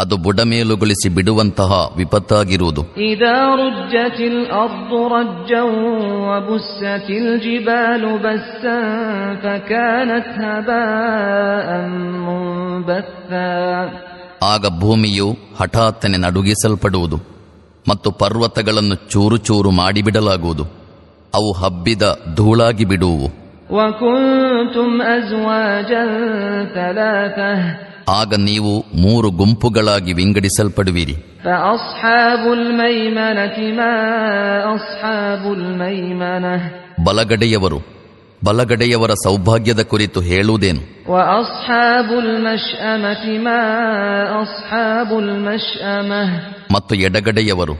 ಅದು ಬುಡಮೇಲುಗೊಳಿಸಿ ಬಿಡುವಂತಹ ವಿಪತ್ತಾಗಿರುವುದು. ಆಗ ಭೂಮಿಯು ಹಠಾತ್ತನೆ ನಡುಗಿಸಲ್ಪಡುವುದು ಮತ್ತು ಪರ್ವತಗಳನ್ನು ಚೂರು ಚೂರು ಮಾಡಿಬಿಡಲಾಗುವುದು. ಅವು ಹಬ್ಬಿದ ಧೂಳಾಗಿ ಬಿಡುವು ಆಗ ನೀವು ಮೂರು ಗುಂಪುಗಳಾಗಿ ವಿಂಗಡಿಸಲ್ಪಡುವಿರಿ. ಬಲಗಡೆಯವರು ಬಲಗಡೆಯವರ ಸೌಭಾಗ್ಯದ ಕುರಿತು ಹೇಳುವುದೇನು? ಮತ್ತು ಎಡಗಡೆಯವರು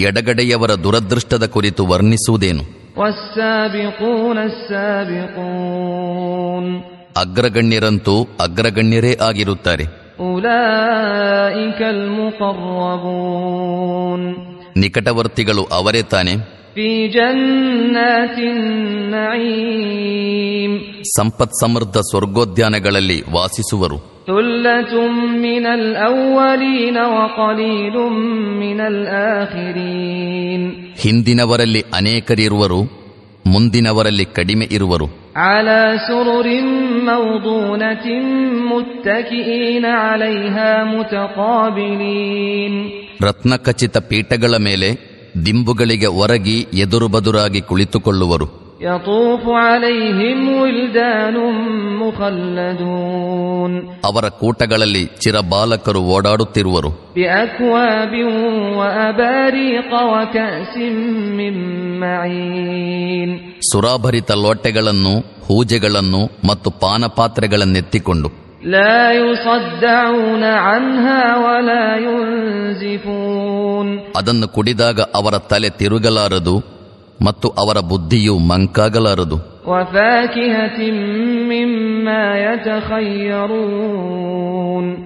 ಎಡಗಡೆಯವರ ದುರದೃಷ್ಟದ ಕುರಿತು ವರ್ಣಿಸುವುದೇನು? ಅಗ್ರಗಣ್ಯರಂತೂ ಅಗ್ರಗಣ್ಯರೇ ಆಗಿರುತ್ತಾರೆ. ನಿಕಟವರ್ತಿಗಳು ಅವರೇ ತಾನೆ. ಸಂಪತ್ ಸಮೃದ್ಧ ಸ್ವರ್ಗೋದ್ಯಾನಗಳಲ್ಲಿ ವಾಸಿಸುವರು. ಹಿಂದಿನವರಲ್ಲಿ ಅನೇಕರಿರುವರು ಮುಂದಿನವರಲ್ಲಿ ಕಡಿಮೆ ಇರುವರು. على سرر موضونة متكئين عليها متقابلين ರತ್ನಖಚಿತ ಪೀಠಗಳ ಮೇಲೆ ದಿಂಬುಗಳಿಗೆ ಒರಗಿ ಎದುರು ಬದುರಾಗಿ ಕುಳಿತುಕೊಳ್ಳುವರು ಅವರ ಕೂಟಗಳಲ್ಲಿ ಚಿರ ಬಾಲಕರು ಓಡಾಡುತ್ತಿರುವರು ಸುರಾಭರಿತ ಲೋಟೆಗಳನ್ನು ಹೂಜೆಗಳನ್ನು ಮತ್ತು ಪಾನಪಾತ್ರೆಗಳನ್ನೆತ್ತಿಕೊಂಡು. ಅದನ್ನು ಕುಡಿದಾಗ ಅವರ ತಲೆ ತಿರುಗಲಾರದು. ಮತ್ತು ಅವರ ಬುದ್ಧಿಯು ಮಂಕಾಗಲಾರದು.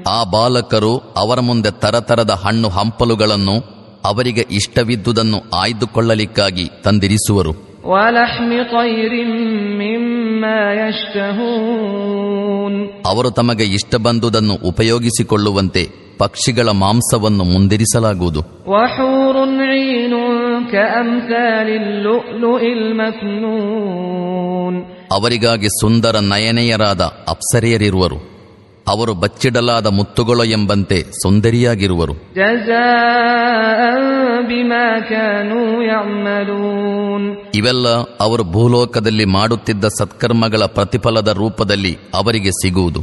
ಆ ಬಾಲಕರು ಅವರ ಮುಂದೆ ತರತರದ ಹಣ್ಣು ಹಂಪಲುಗಳನ್ನು ಅವರಿಗೆ ಇಷ್ಟವಿದ್ದುದನ್ನು ಆಯ್ದುಕೊಳ್ಳಲಿಕ್ಕಾಗಿ ತಂದಿರಿಸುವರು. ಅವರು ತಮಗೆ ಇಷ್ಟ ಬಂದುದನ್ನು ಉಪಯೋಗಿಸಿಕೊಳ್ಳುವಂತೆ ಪಕ್ಷಿಗಳ ಮಾಂಸವನ್ನು ಮುಂದಿರಿಸಲಾಗುವುದು. ಅವರಿಗಾಗಿ ಸುಂದರ ನಯನೆಯರಾದ ಅಪ್ಸರೆಯರಿರುವರು. ಅವರು ಬಚ್ಚಿಡಲಾದ ಮುತ್ತುಗಳು ಎಂಬಂತೆ ಸುಂದರಿಯಾಗಿರುವರು. ಇವೆಲ್ಲ ಅವರು ಭೂಲೋಕದಲ್ಲಿ ಮಾಡುತ್ತಿದ್ದ ಸತ್ಕರ್ಮಗಳ ಪ್ರತಿಫಲದ ರೂಪದಲ್ಲಿ ಅವರಿಗೆ ಸಿಗುವುದು.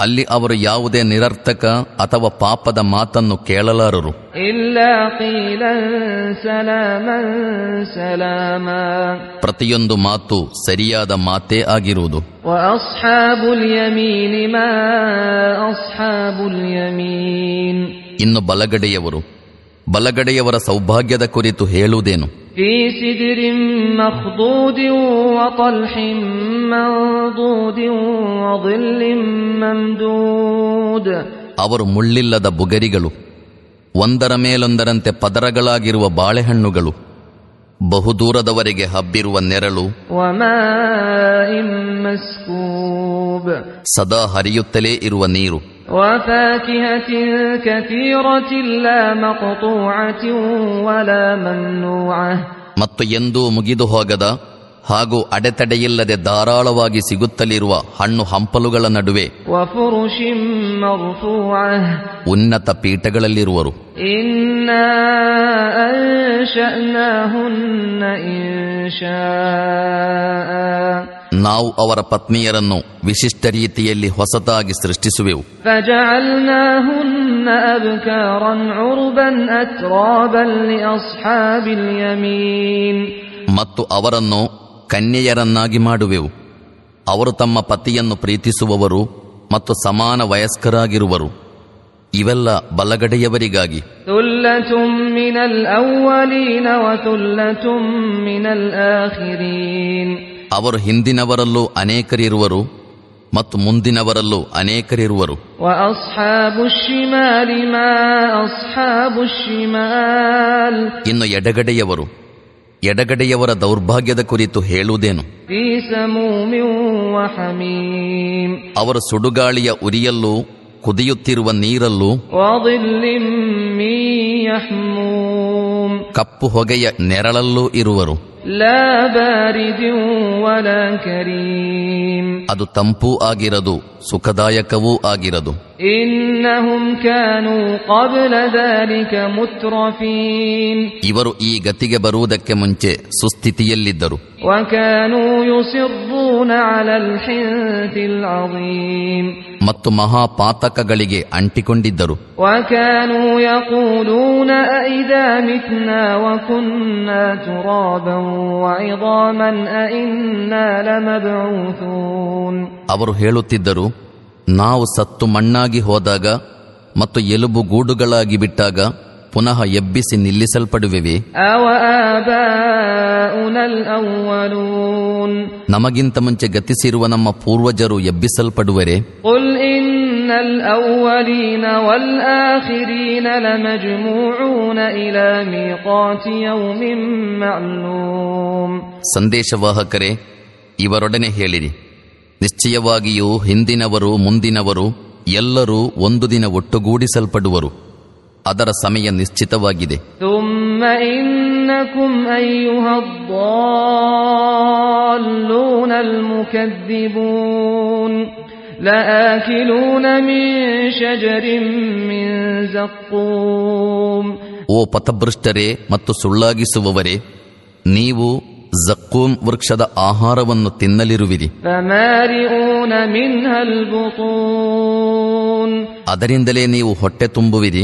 ಅಲ್ಲಿ ಅವರು ಯಾವುದೇ ನಿರರ್ಥಕ ಅಥವಾ ಪಾಪದ ಮಾತನ್ನು ಕೇಳಲಾರರು. ಇಲ್ಲ ಪ್ರತಿಯೊಂದು ಮಾತು ಸರಿಯಾದ ಮಾತೇ ಆಗಿರುವುದು. ಇನ್ನು ಬಲಗಡೆಯವರು ಬಲಗಡೆಯವರ ಸೌಭಾಗ್ಯದ ಕುರಿತು ಹೇಳುವುದೇನು? ಅವರು ಮುಳ್ಳಿಲ್ಲದ ಬುಗರಿಗಳು ಒಂದರ ಮೇಲೊಂದರಂತೆ ಪದರಗಳಾಗಿರುವ ಬಾಳೆಹಣ್ಣುಗಳು. ಬಹುದೂರದವರೆಗೆ ಹಬ್ಬಿರುವ ನೆರಳು ಸದಾ ಹರಿಯುತ್ತಲೇ ಇರುವ ನೀರು. ಮತ್ತು ಎಂದೂ ಮುಗಿದು ಹೋಗದ ಹಾಗೂ ಅಡೆತಡೆಯಿಲ್ಲದೆ ಧಾರಾಳವಾಗಿ ಸಿಗುತ್ತಲಿರುವ ಹಣ್ಣು ಹಂಪಲುಗಳ ನಡುವೆ ಉನ್ನತ ಪೀಠಗಳಲ್ಲಿರುವರು. ಇನ್ನ ನಾವು ಅವರ ಪತ್ನಿಯರನ್ನು ವಿಶಿಷ್ಟ ರೀತಿಯಲ್ಲಿ ಹೊಸತಾಗಿ ಸೃಷ್ಟಿಸುವೆವು. ಮತ್ತು ಅವರನ್ನು ಕನ್ಯೆಯರನ್ನಾಗಿ ಮಾಡುವೆವು. ಅವರು ತಮ್ಮ ಪತಿಯನ್ನು ಪ್ರೀತಿಸುವವರು ಮತ್ತು ಸಮಾನ ವಯಸ್ಕರಾಗಿರುವರು. ಇವೆಲ್ಲ ಬಲಗಡೆಯವರಿಗಾಗಿ. ಅವರು ಹಿಂದಿನವರಲ್ಲೂ ಅನೇಕರಿರುವರು ಮತ್ತು ಮುಂದಿನವರಲ್ಲೂ ಅನೇಕರಿರುವರು. ಇನ್ನು ಎಡಗಡೆಯವರು ಎಡಗಡೆಯವರ ದೌರ್ಭಾಗ್ಯದ ಕುರಿತು ಹೇಳುವುದೇನು? ಅವರು ಸುಡುಗಾಳಿಯ ಉರಿಯಲ್ಲೂ ಕುದಿಯುತ್ತಿರುವ ನೀರಲ್ಲೂ ಕಪ್ಪು ಹೊಗೆಯ ನೆರಳಲ್ಲೂ ಇರುವರು. لا بارد ولا كريم ಅದು ತಂಪೂ ಆಗಿರದು ಸುಖದಾಯಕವೂ ಆಗಿರದು إنهم كانوا قبل ذلك مترفين ಇವರು ಈ ಗತಿಗೆ ಬರುವುದಕ್ಕೆ ಮುಂಚೆ ಸುಸ್ಥಿತಿಯಲ್ಲಿದ್ದರು وكانوا يصرون على الحنث العظيم ಮತ್ತು ಮಹಾಪಾತಕಗಳಿಗೆ ಅಂಟಿಕೊಂಡಿದ್ದರು وكانوا يقولون أئذا متنا وكنا ترابا وعظاما أئنا لمبعوثون ಅವರು ಹೇಳುತ್ತಿದ್ದರು ನಾವು ಸತ್ತು ಮಣ್ಣಾಗಿ ಹೋದಾಗ ಮತ್ತು ಎಲುಬು ಗೂಡುಗಳಾಗಿ ಬಿಟ್ಟಾಗ ಪುನಃ ಎಬ್ಬಿಸಿ ನಿಲ್ಲಿಸಲ್ಪಡುವೆವೆ? ನಮಗಿಂತ ಮುಂಚೆ ಗತಿಸಿರುವ ನಮ್ಮ ಪೂರ್ವಜರು ಎಬ್ಬಿಸಲ್ಪಡುವರೆ? إن الأولين والآخرين لمجموعون إلى ميقات يوم معلوم ಸಂದೇಶವಾಹಕರೇ ಇವರೊಡನೆ ಹೇಳಿರಿ ನಿಶ್ಚಯವಾಗಿಯೂ ಹಿಂದಿನವರು ಮುಂದಿನವರು ಎಲ್ಲರೂ ಒಂದು ದಿನ ಒಟ್ಟುಗೂಡಿಸಲ್ಪಡುವರು ಅದರ ಸಮಯ ನಿಶ್ಚಿತವಾಗಿದೆ ثم إنكم أيها الضالون المكذبون لآكلون من شجر من زقوم ಓ ಪಥಭೃಷ್ಟರೇ ಮತ್ತು ಸುಳ್ಳಾಗಿಸುವವರೇ ನೀವು ಜಕ್ಕೂಮ್ ವೃಕ್ಷದ ಆಹಾರವನ್ನು ತಿನ್ನಲಿರುವಿರಿ فمارئون منها البطون ಅದರಿಂದಲೇ ನೀವು ಹೊಟ್ಟೆ ತುಂಬುವಿರಿ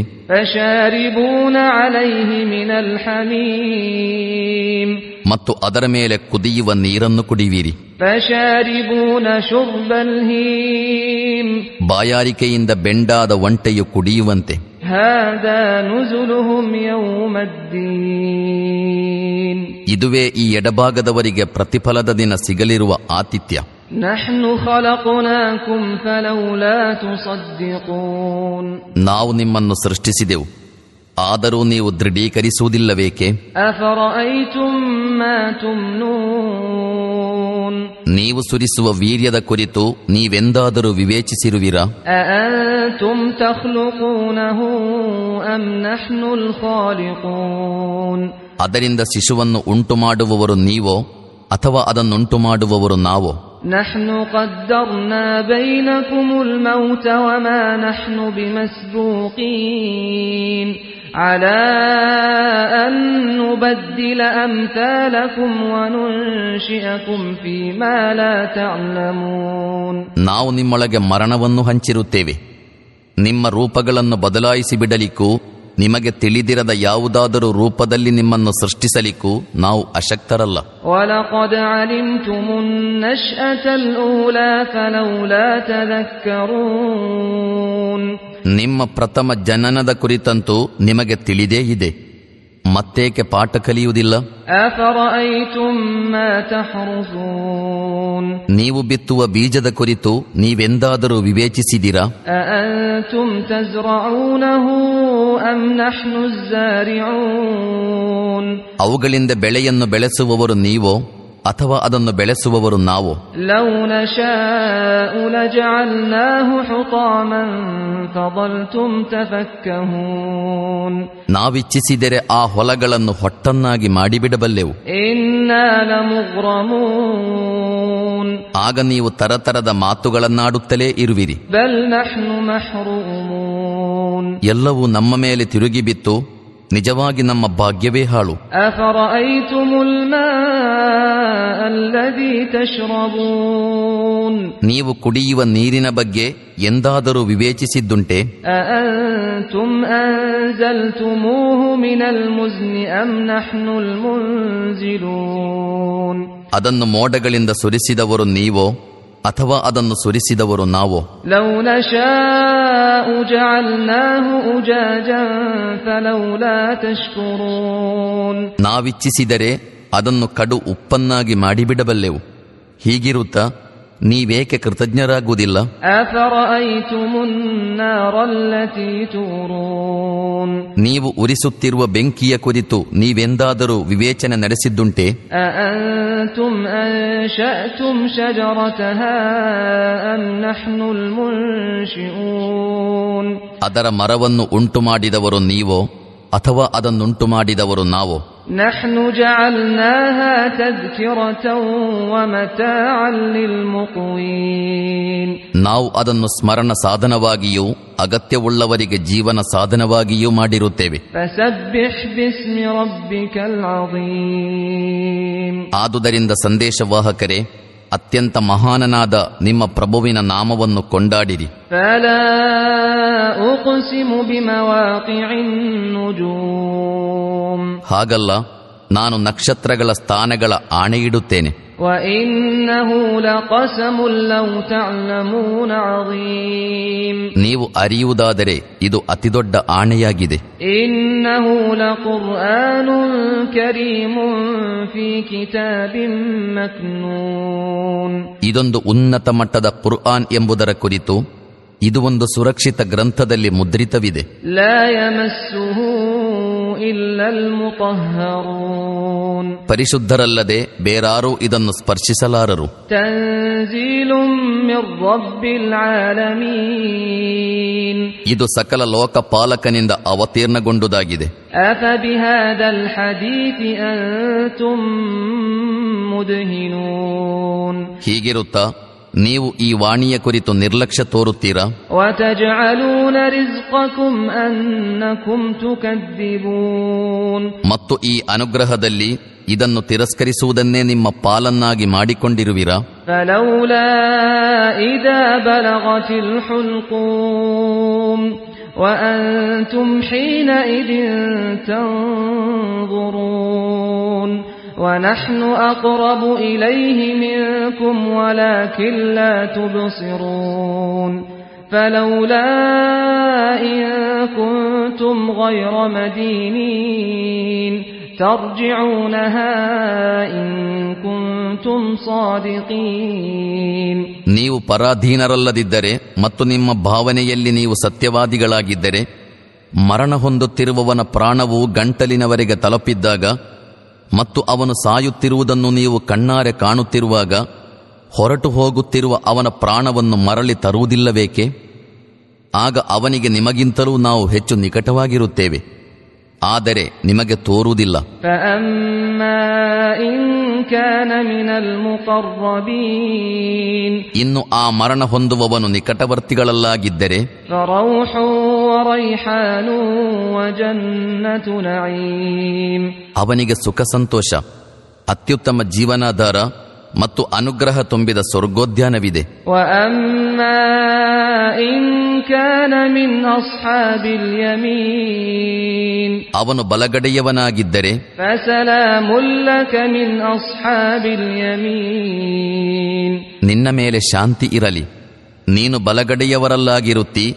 ಮತ್ತು ಅದರ ಮೇಲೆ ಕುದಿಯುವ ನೀರನ್ನು ಕುಡಿಯುವಿರಿ. ಬಾಯಾರಿಕೆಯಿಂದ ಬೆಂಡಾದ ಒಂಟೆಯು ಕುಡಿಯುವಂತೆ. ಇದುವೇ ಈ ಎಡಭಾಗದವರಿಗೆ ಪ್ರತಿಫಲದ ದಿನ ಸಿಗಲಿರುವ ಆತಿಥ್ಯ. ನಾವು ನಿಮ್ಮನ್ನು ಸೃಷ್ಟಿಸಿದೆವು. ಆದರೂ ನೀವು ದೃಢೀಕರಿಸುವುದಿಲ್ಲವೇಕೆ أفرأيتم ما تمنون ನೀವು ಸುರಿಸುವ ವೀರ್ಯದ ಕುರಿತು ನೀವೆಂದಾದರೂ ವಿವೇಚಿಸಿರುವಿರಾ أأنتم تخلقونه أم نحن الخالقون ಅದರಿಂದ ಶಿಶುವನ್ನು ಉಂಟು ಮಾಡುವವರು ನೀವೋ ಅಥವಾ ಅದನ್ನುಂಟು ಮಾಡುವವರು ನಾವೋ نحن قدرنا بينكم الموت وما نحن بمسبوقين على أن نبدل أمثالكم وننشئكم فيما لا تعلمون ನಾವು ನಿಮ್ಮೊಳಗೆ ಮರಣವನ್ನು ಹಂಚಿರುತ್ತೇವೆ ನಿಮ್ಮ ರೂಪಗಳನ್ನು ಬದಲಾಯಿಸಿ ಬಿಡಲಿಕ್ಕೂ ನಿಮಗೆ ತಿಳಿದಿರದ ಯಾವುದಾದರೂ ರೂಪದಲ್ಲಿ ನಿಮ್ಮನ್ನು ಸೃಷ್ಟಿಸಲಿಕ್ಕೂ ನಾವು ಅಶಕ್ತರಲ್ಲ ولقد ನಿಮ್ಮ ಪ್ರಥಮ ಜನನದ ಕುರಿತಂತೂ ನಿಮಗೆ ತಿಳಿದೇ ಇದೆ. ಮತ್ತೇಕೆ ಪಾಠ ಕಲಿಯುವುದಿಲ್ಲ? ನೀವು ಬಿತ್ತುವ ಬೀಜದ ಕುರಿತು ನೀವೆಂದಾದರೂ ವಿವೇಚಿಸಿದಿರಾ? ಅವುಗಳಿಂದ ಬೆಳೆಯನ್ನು ಬೆಳೆಸುವವರು ನೀವೋ? ಅಥವಾ ಅದನ್ನು ಬೆಳೆಸುವವರು ನಾವು. ನಾವಿಚ್ಛಿಸಿದರೆ ಆ ಹೊಲಗಳನ್ನು ಹೊಟ್ಟನ್ನಾಗಿ ಮಾಡಿಬಿಡಬಲ್ಲೆವು. ಆಗ ನೀವು ತರತರದ ಮಾತುಗಳನ್ನಾಡುತ್ತಲೇ ಇರುವಿರಿ. ಎಲ್ಲವೂ ನಮ್ಮ ಮೇಲೆ ತಿರುಗಿ ಬಿತ್ತು ನಿಜವಾಗಿ ನಮ್ಮ ಭಾಗ್ಯವೇ ಹಾಳು. ನೀವು ಕುಡಿಯುವ ನೀರಿನ ಬಗ್ಗೆ ಎಂದಾದರೂ ವಿವೇಚಿಸಿದ್ದುಂಟೆ? ಅದನ್ನು ಮೋಡಗಳಿಂದ ಸುರಿಸಿದವರು ನೀವೋ? ಅಥವಾ ಅದನ್ನು ಸುರಿಸಿದವರು ನಾವು. ನಾವಿಚ್ಛಿಸಿದರೆ ಅದನ್ನು ಕಡು ಉಪ್ಪನ್ನಾಗಿ ಮಾಡಿಬಿಡಬಲ್ಲೆವು. ಹೀಗಿರುತ್ತಾ ನೀವೇಕೆ ಕೃತಜ್ಞರಾಗುವುದಿಲ್ಲ? ನೀವು ಉರಿಸುತ್ತಿರುವ ಬೆಂಕಿಯ ಕುರಿತು ನೀವೆಂದಾದರೂ ವಿವೇಚನೆ ನಡೆಸಿದ್ದುಂಟೆ? ಅದರ ಮರವನ್ನು ಉಂಟು ಮಾಡಿದವರು ನೀವೋ? ಅಥವಾ ಅದನ್ನುಂಟು ಮಾಡಿದವರು ನಾವು. ನಾವು ಅದನ್ನು ಸ್ಮರಣ ಸಾಧನವಾಗಿಯೂ ಅಗತ್ಯವುಳ್ಳವರಿಗೆ ಜೀವನ ಸಾಧನವಾಗಿಯೂ ಮಾಡಿರುತ್ತೇವೆ. ಆದುದರಿಂದ ಸಂದೇಶವಾಹಕರೇ ಅತ್ಯಂತ ಮಹಾನನಾದ ನಿಮ್ಮ ಪ್ರಭುವಿನ ನಾಮವನ್ನು ಕೊಂಡಾಡಿರಿ. فلا أقسم بمواقع النجوم ಹಾಗಲ್ಲ ನಾನು ನಕ್ಷತ್ರಗಳ ಸ್ಥಾನಗಳ ಆಣೆಯಿಡುತ್ತೇನೆ وإنه لقسم لو تعلمون عظيم ನೀವು ಅರಿಯುವುದಾದರೆ ಇದು ಅತಿದೊಡ್ಡ ಆಣೆಯಾಗಿದೆ إنه لقرآن كريم في كتاب مكنون ಇದೊಂದು ಉನ್ನತ ಮಟ್ಟದ ಕುರ್ಆನ್ ಎಂಬುದರ ಕುರಿತು ಇದು ಒಂದು ಸುರಕ್ಷಿತ ಗ್ರಂಥದಲ್ಲಿ ಮುದ್ರಿತವಿದೆ. ಪರಿಶುದ್ಧರಲ್ಲದೆ ಬೇರಾರೂ ಇದನ್ನು ಸ್ಪರ್ಶಿಸಲಾರರು. ಇದು ಸಕಲ ಲೋಕಪಾಲಕನಿಂದ ಅವತೀರ್ಣಗೊಂಡುದಾಗಿದೆ. ಹೀಗಿರುತ್ತಾ ನೀವು ಈ ವಾಣಿಯ ಕುರಿತು ನಿರ್ಲಕ್ಷ್ಯ ತೋರುತ್ತೀರಾ وتجعلون رزقكم أنكم تكذبون ಮತ್ತು ಈ ಅನುಗ್ರಹದಲ್ಲಿ ಇದನ್ನು ತಿರಸ್ಕರಿಸುವುದನ್ನೇ ನಿಮ್ಮ ಪಾಲನ್ನಾಗಿ ಮಾಡಿಕೊಂಡಿರುವಿರಾ فلولا إذا بلغت الحلقوم وأنتم حينئذ تنظرون ونحن أقرب إليه منكم ولكن لا تبصرون فلولا إن كنتم غير مدينين ترجعونها إن كنتم صادقين ನೀವು ಪರಾಧೀನರಲ್ಲದಿದ್ದರೆ ಮತ್ತು ನಿಮ್ಮ ಭಾವನೆಯಲ್ಲಿ ನೀವು ಸತ್ಯವಾದಿಗಳಾಗಿದ್ದರೆ ಮರಣ ಹೊಂದುತ್ತಿರುವವನ ಪ್ರಾಣವು ಗಂಟಲಿನವರೆಗೆ ತಲುಪಿದ್ದಾಗ ಮತ್ತು ಅವನು ಸಾಯುತ್ತಿರುವುದನ್ನು ನೀವು ಕಣ್ಣಾರೆ ಕಾಣುತ್ತಿರುವಾಗ ಹೊರಟು ಹೋಗುತ್ತಿರುವ ಅವನ ಪ್ರಾಣವನ್ನು ಮರಳಿ ತರುವುದಿಲ್ಲಬೇಕೆ ಆಗ ಅವನಿಗೆ ನಿಮಗಿಂತಲೂ ನಾವು ಹೆಚ್ಚು ನಿಕಟವಾಗಿರುತ್ತೇವೆ. ಆದರೆ ನಿಮಗೆ ತೋರುವುದಿಲ್ಲ. ಇನ್ನು ಆ ಮರಣ ಹೊಂದುವವನು ನಿಕಟವರ್ತಿಗಳಲ್ಲಾಗಿದ್ದರೆ ಅವನಿಗೆ ಸುಖ ಸಂತೋಷ ಅತ್ಯುತ್ತಮ ಜೀವನಾಧಾರ ಮತ್ತು ಅನುಗ್ರಹ ತುಂಬಿದ ಸ್ವರ್ಗೋದ್ಯಾನವಿದೆ. ಅವನು ಬಲಗಡೆಯವನಾಗಿದ್ದರೆ ನಿನ್ನ ಮೇಲೆ ಶಾಂತಿ ಇರಲಿ. ನೀನು ಬಲಗಡೆಯವರಲ್ಲಾಗಿರುತ್ತಿ.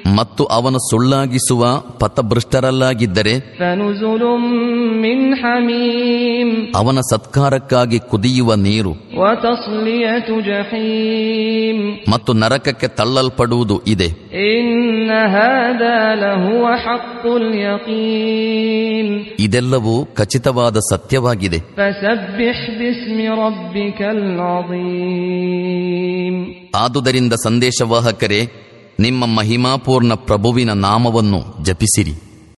ಮತ್ತು ಅವನ ಸುಳ್ಳಾಗಿಸುವ ಪಥಭೃಷ್ಟರಲ್ಲಾಗಿದ್ದರೆ ಅವನ ಸತ್ಕಾರಕ್ಕಾಗಿ ಕುದಿಯುವ ನೀರು ಮತ್ತು ನರಕಕ್ಕೆ ತಳ್ಳಲ್ಪಡುವುದು ಇದೆ. ಇದೆಲ್ಲವೂ ಖಚಿತವಾದ ಸತ್ಯವಾಗಿದೆ. ಆದುದರಿಂದ ಸಂದೇಶವಾಹಕರೇ ನಿಮ್ಮ ಮಹಿಮಾಪೂರ್ಣ ಪ್ರಭುವಿನ ನಾಮವನ್ನು ಜಪಿಸಿರಿ.